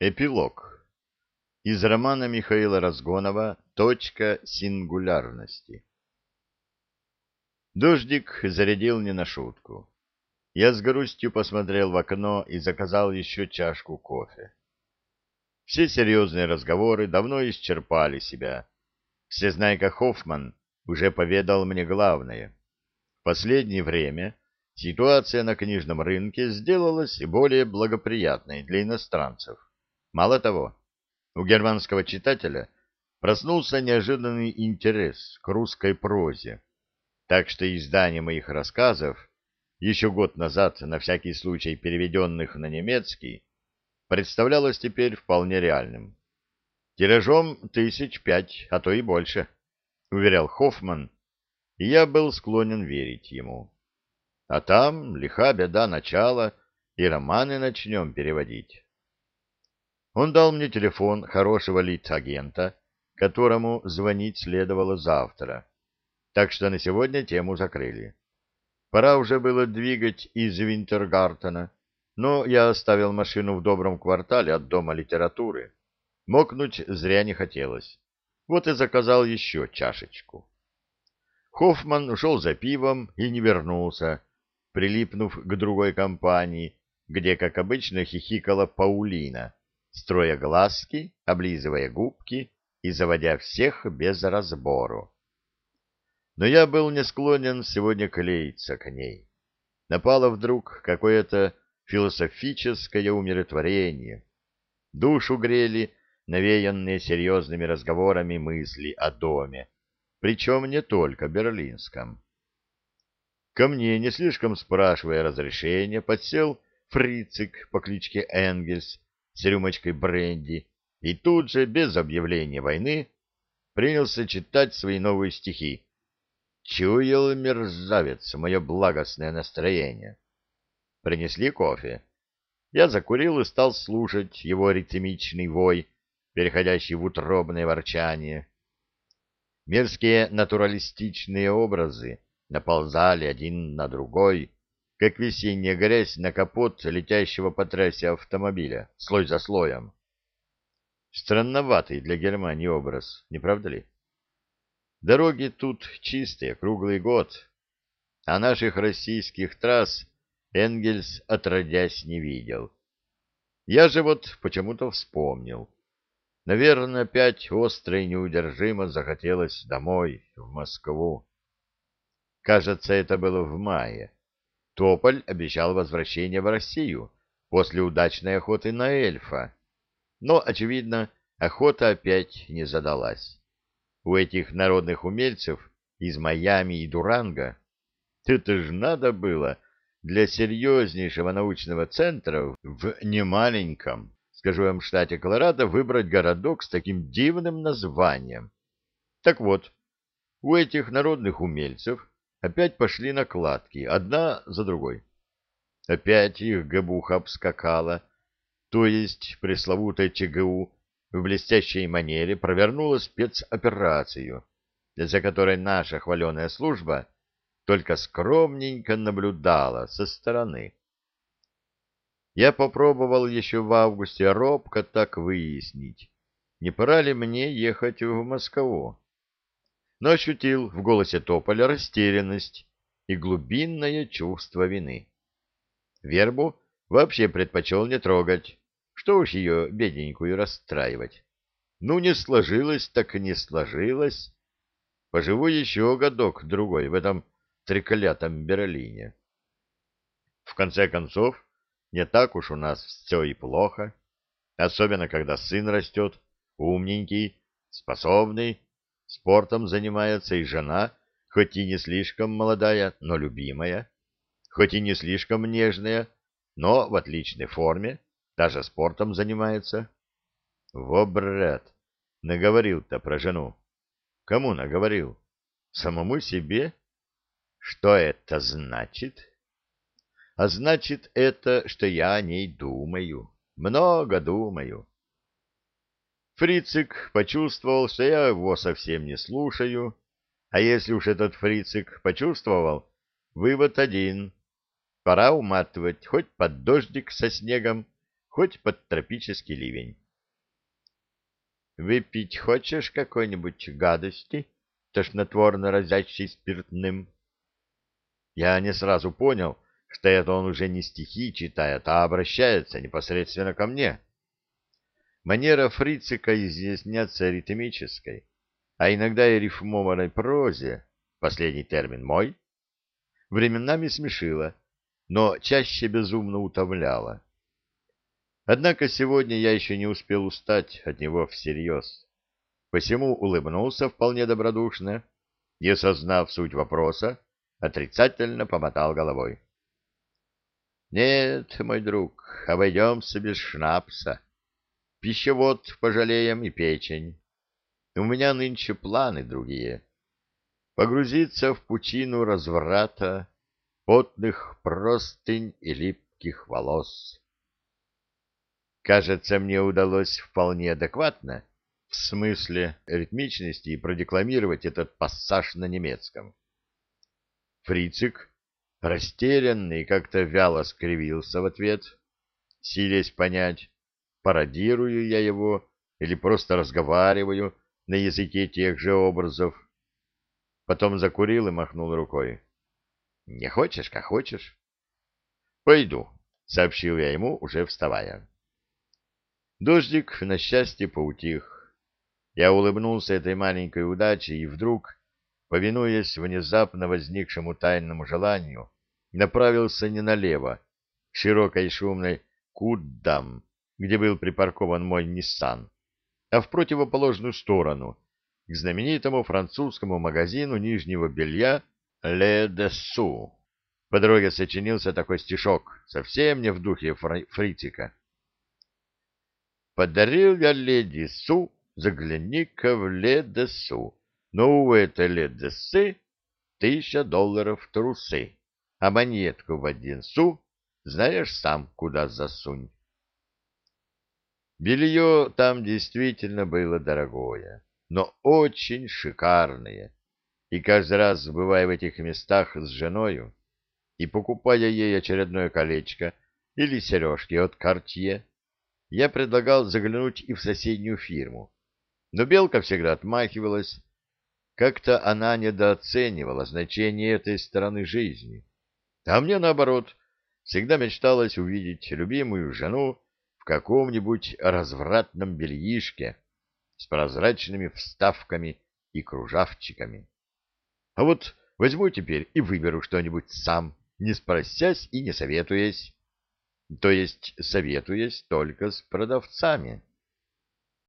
Эпилог. Из романа Михаила Разгонова «Точка сингулярности». Дождик зарядил не на шутку. Я с грустью посмотрел в окно и заказал еще чашку кофе. Все серьезные разговоры давно исчерпали себя. Всезнайка Хоффман уже поведал мне главное. В последнее время ситуация на книжном рынке сделалась более благоприятной для иностранцев. Мало того, у германского читателя проснулся неожиданный интерес к русской прозе, так что издание моих рассказов, еще год назад на всякий случай переведенных на немецкий, представлялось теперь вполне реальным. Тиражом тысяч пять, а то и больше, уверял Хоффман, и я был склонен верить ему. А там лиха беда начала, и романы начнем переводить. Он дал мне телефон хорошего лиц-агента, которому звонить следовало завтра. Так что на сегодня тему закрыли. Пора уже было двигать из Винтергартена, но я оставил машину в добром квартале от Дома литературы. Мокнуть зря не хотелось. Вот и заказал еще чашечку. Хоффман ушел за пивом и не вернулся, прилипнув к другой компании, где, как обычно, хихикала Паулина — строя глазки, облизывая губки и заводя всех без разбору. Но я был не склонен сегодня клеиться к ней. Напало вдруг какое-то философическое умиротворение. Душу грели навеянные серьезными разговорами мысли о доме, причем не только берлинском. Ко мне, не слишком спрашивая разрешения, подсел фрицик по кличке Энгельс с рюмочкой бренди и тут же, без объявления войны, принялся читать свои новые стихи. Чуял мерзавец мое благостное настроение. Принесли кофе. Я закурил и стал слушать его ритмичный вой, переходящий в утробное ворчание. Мерзкие натуралистичные образы наползали один на другой, как весенняя грязь на капот летящего по трассе автомобиля, слой за слоем. Странноватый для Германии образ, не правда ли? Дороги тут чистые, круглый год, а наших российских трасс Энгельс отродясь не видел. Я же вот почему-то вспомнил. Наверное, опять остро и неудержимо захотелось домой, в Москву. Кажется, это было в мае. Тополь обещал возвращение в Россию после удачной охоты на эльфа. Но, очевидно, охота опять не задалась. У этих народных умельцев из Майами и Дуранга это ж надо было для серьезнейшего научного центра в немаленьком, скажу вам, штате Колорадо выбрать городок с таким дивным названием. Так вот, у этих народных умельцев Опять пошли накладки, одна за другой. Опять их габуха обскакала, то есть пресловутая ЧГУ в блестящей манере провернула спецоперацию, за которой наша хваленая служба только скромненько наблюдала со стороны. Я попробовал еще в августе робко так выяснить, не пора ли мне ехать в Москву но ощутил в голосе Тополя растерянность и глубинное чувство вины. Вербу вообще предпочел не трогать, что уж ее бедненькую расстраивать. Ну, не сложилось, так и не сложилось. Поживу еще годок-другой в этом треклятом Берлине. В конце концов, не так уж у нас все и плохо, особенно когда сын растет, умненький, способный, Спортом занимается и жена, хоть и не слишком молодая, но любимая, хоть и не слишком нежная, но в отличной форме, даже спортом занимается. Во, брат, наговорил-то про жену. Кому наговорил? Самому себе? Что это значит? А значит это, что я о ней думаю, много думаю. Фрицик почувствовал, что я его совсем не слушаю, а если уж этот фрицик почувствовал, вывод один. Пора уматывать хоть под дождик со снегом, хоть под тропический ливень. «Выпить хочешь какой-нибудь гадости, тошнотворно разящей спиртным?» Я не сразу понял, что это он уже не стихи читает, а обращается непосредственно ко мне. Манера фрицика изъясняться ритмической, а иногда и рифмованной прозе, последний термин мой, временами смешила, но чаще безумно утомляла. Однако сегодня я еще не успел устать от него всерьез. Посему улыбнулся вполне добродушно и, осознав суть вопроса, отрицательно помотал головой. — Нет, мой друг, обойдемся без шнапса. Пищевод пожалеем и печень. У меня нынче планы другие. Погрузиться в пучину разврата, потных простынь и липких волос. Кажется, мне удалось вполне адекватно, в смысле ритмичности, продекламировать этот пассаж на немецком. Фрицик, растерянный, как-то вяло скривился в ответ, силясь понять, пародирую я его или просто разговариваю на языке тех же образов. Потом закурил и махнул рукой. — Не хочешь, как хочешь. — Пойду, — сообщил я ему, уже вставая. Дождик, на счастье, поутих. Я улыбнулся этой маленькой удаче и вдруг повинуясь внезапно возникшему тайному желанию, направился не налево, широкой шумной Куддам, где был припаркован мой Ниссан, а в противоположную сторону, к знаменитому французскому магазину нижнего белья «Ле Дессу». По дороге сочинился такой стишок, совсем не в духе фритика. «Подарил я леди Су, загляни-ка в Ле Дессу, но у этой ледесы тысяча долларов трусы, а монетку в один су знаешь сам, куда засунь. Белье там действительно было дорогое, но очень шикарное. И каждый раз, бывая в этих местах с женою и покупая ей очередное колечко или сережки от Картье, я предлагал заглянуть и в соседнюю фирму. Но Белка всегда отмахивалась, как-то она недооценивала значение этой стороны жизни. А мне, наоборот, всегда мечталось увидеть любимую жену каком-нибудь развратном бельишке с прозрачными вставками и кружавчиками. А вот возьму теперь и выберу что-нибудь сам, не спросясь и не советуясь. То есть советуясь только с продавцами.